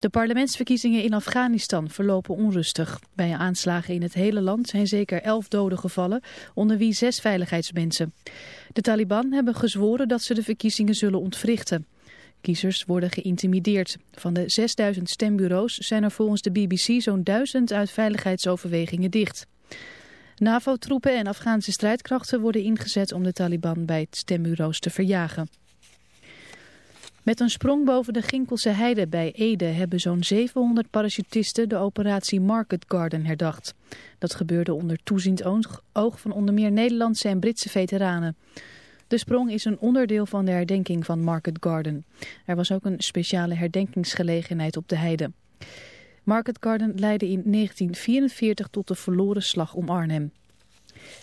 De parlementsverkiezingen in Afghanistan verlopen onrustig. Bij aanslagen in het hele land zijn zeker elf doden gevallen, onder wie zes veiligheidsmensen. De Taliban hebben gezworen dat ze de verkiezingen zullen ontwrichten. Kiezers worden geïntimideerd. Van de 6000 stembureaus zijn er volgens de BBC zo'n duizend uit veiligheidsoverwegingen dicht. NAVO-troepen en Afghaanse strijdkrachten worden ingezet om de Taliban bij stembureaus te verjagen. Met een sprong boven de Ginkelse heide bij Ede hebben zo'n 700 parachutisten de operatie Market Garden herdacht. Dat gebeurde onder toeziend oog van onder meer Nederlandse en Britse veteranen. De sprong is een onderdeel van de herdenking van Market Garden. Er was ook een speciale herdenkingsgelegenheid op de heide. Market Garden leidde in 1944 tot de verloren slag om Arnhem.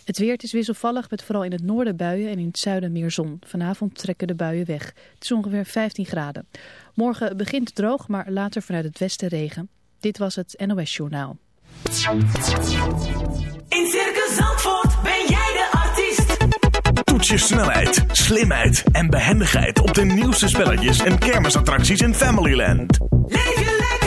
Het weer is wisselvallig met vooral in het noorden buien en in het zuiden meer zon. Vanavond trekken de buien weg. Het is ongeveer 15 graden. Morgen begint droog, maar later vanuit het westen regen. Dit was het NOS Journaal. In Circus Zandvoort ben jij de artiest. Toets je snelheid, slimheid en behendigheid op de nieuwste spelletjes en kermisattracties in Familyland. Leef je lekker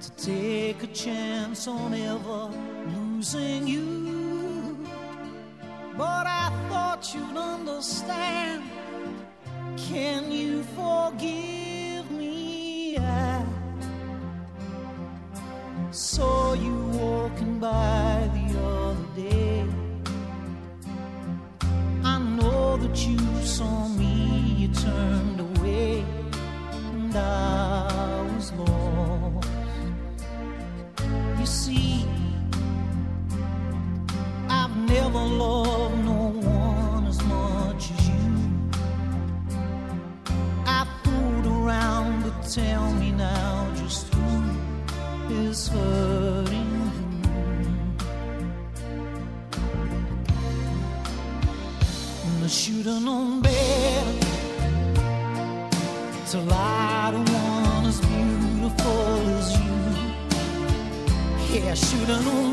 to take a chance on ever losing you. But I thought you'd understand. Can you forgive me? I saw you walking by. 的路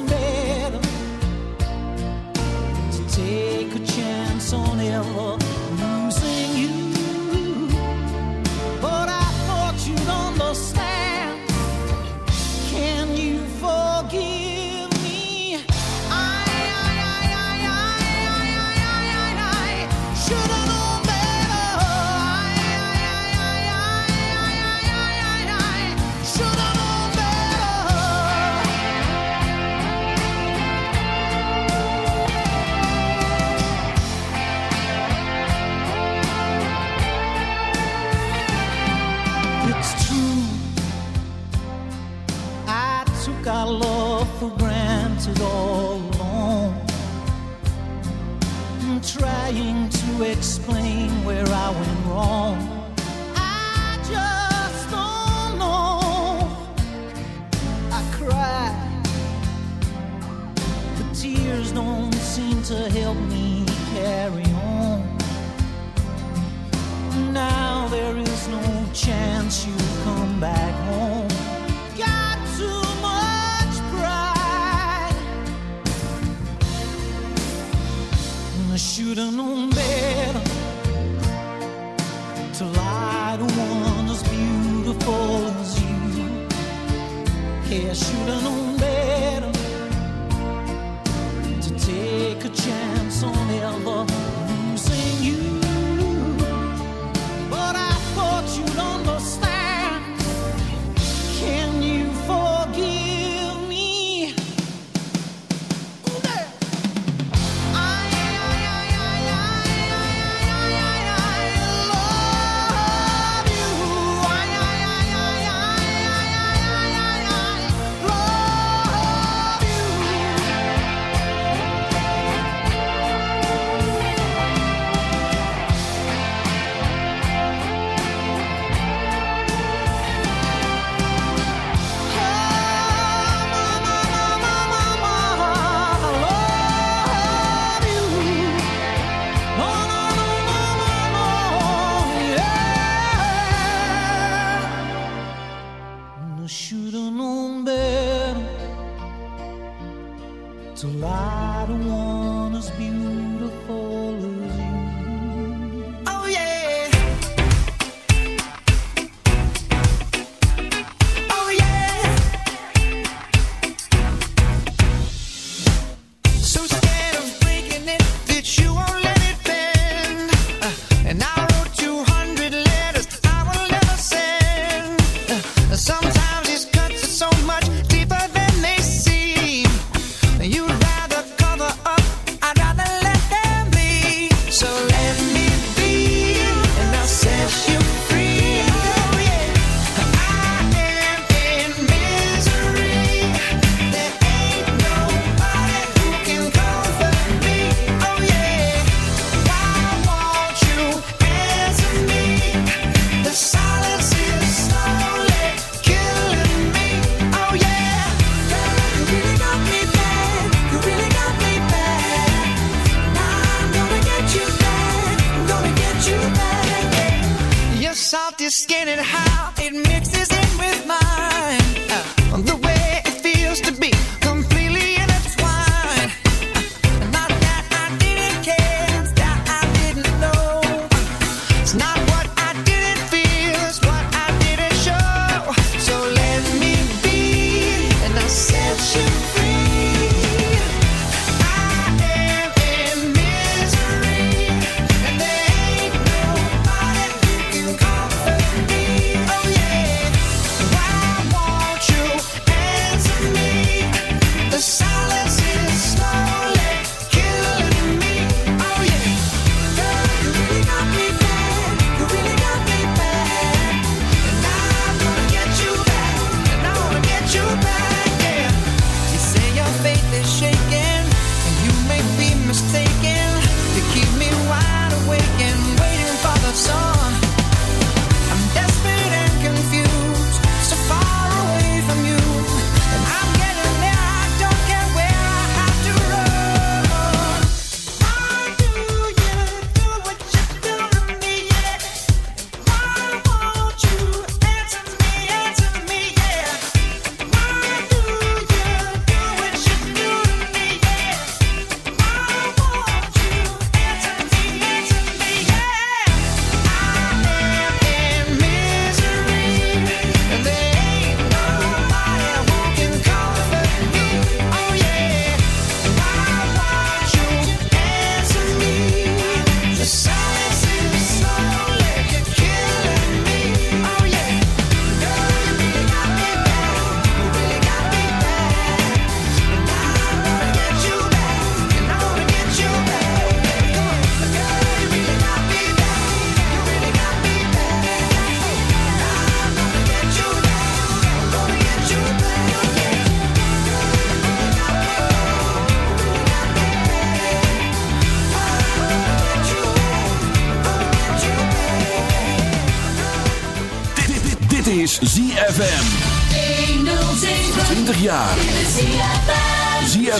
trying to explain where I went wrong. I just don't know. I cry, the tears don't seem to help me carry on. Now there is no chance you come back. should have known better to lie to one as beautiful as you. Yeah, should have known.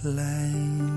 Klein.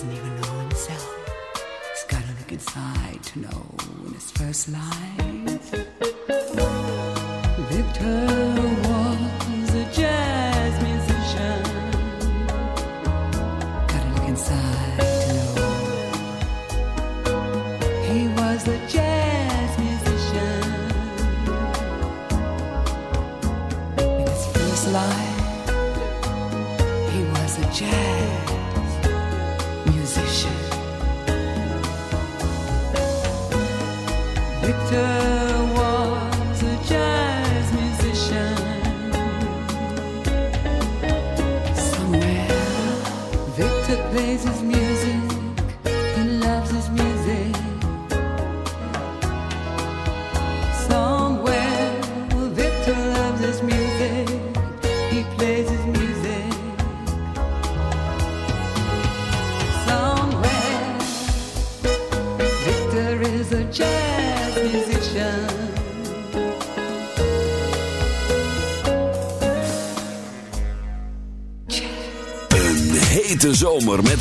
doesn't even know himself. He's got to look inside to know in his first line. Victor.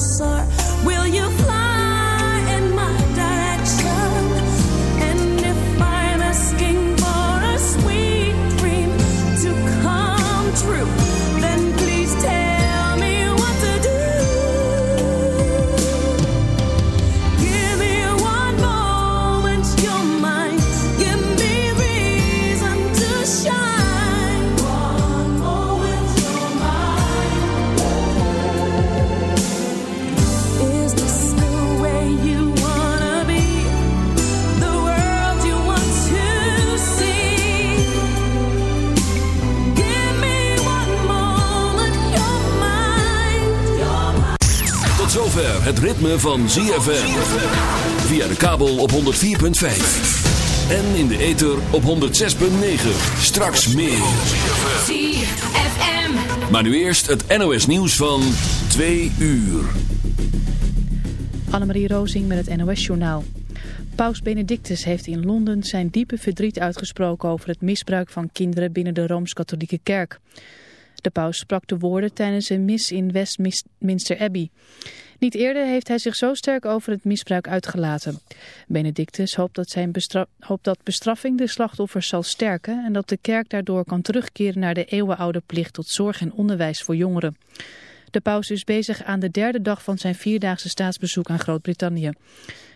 so het ritme van ZFM. Via de kabel op 104.5. En in de ether op 106.9. Straks meer. ZFM. Maar nu eerst het NOS nieuws van 2 uur. Annemarie Rozing met het NOS-journaal. Paus Benedictus heeft in Londen zijn diepe verdriet uitgesproken over het misbruik van kinderen binnen de Rooms-Katholieke Kerk. De paus sprak de woorden tijdens een mis in Westminster Abbey. Niet eerder heeft hij zich zo sterk over het misbruik uitgelaten. Benedictus hoopt dat, zijn hoopt dat bestraffing de slachtoffers zal sterken en dat de kerk daardoor kan terugkeren naar de eeuwenoude plicht tot zorg en onderwijs voor jongeren. De paus is bezig aan de derde dag van zijn vierdaagse staatsbezoek aan Groot-Brittannië.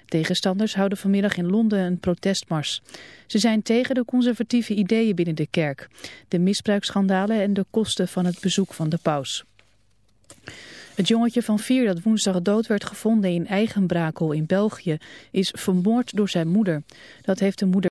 Tegenstanders houden vanmiddag in Londen een protestmars. Ze zijn tegen de conservatieve ideeën binnen de kerk, de misbruiksschandalen en de kosten van het bezoek van de paus. Het jongetje van vier dat woensdag dood werd gevonden in Eigenbrakel in België is vermoord door zijn moeder. Dat heeft de moeder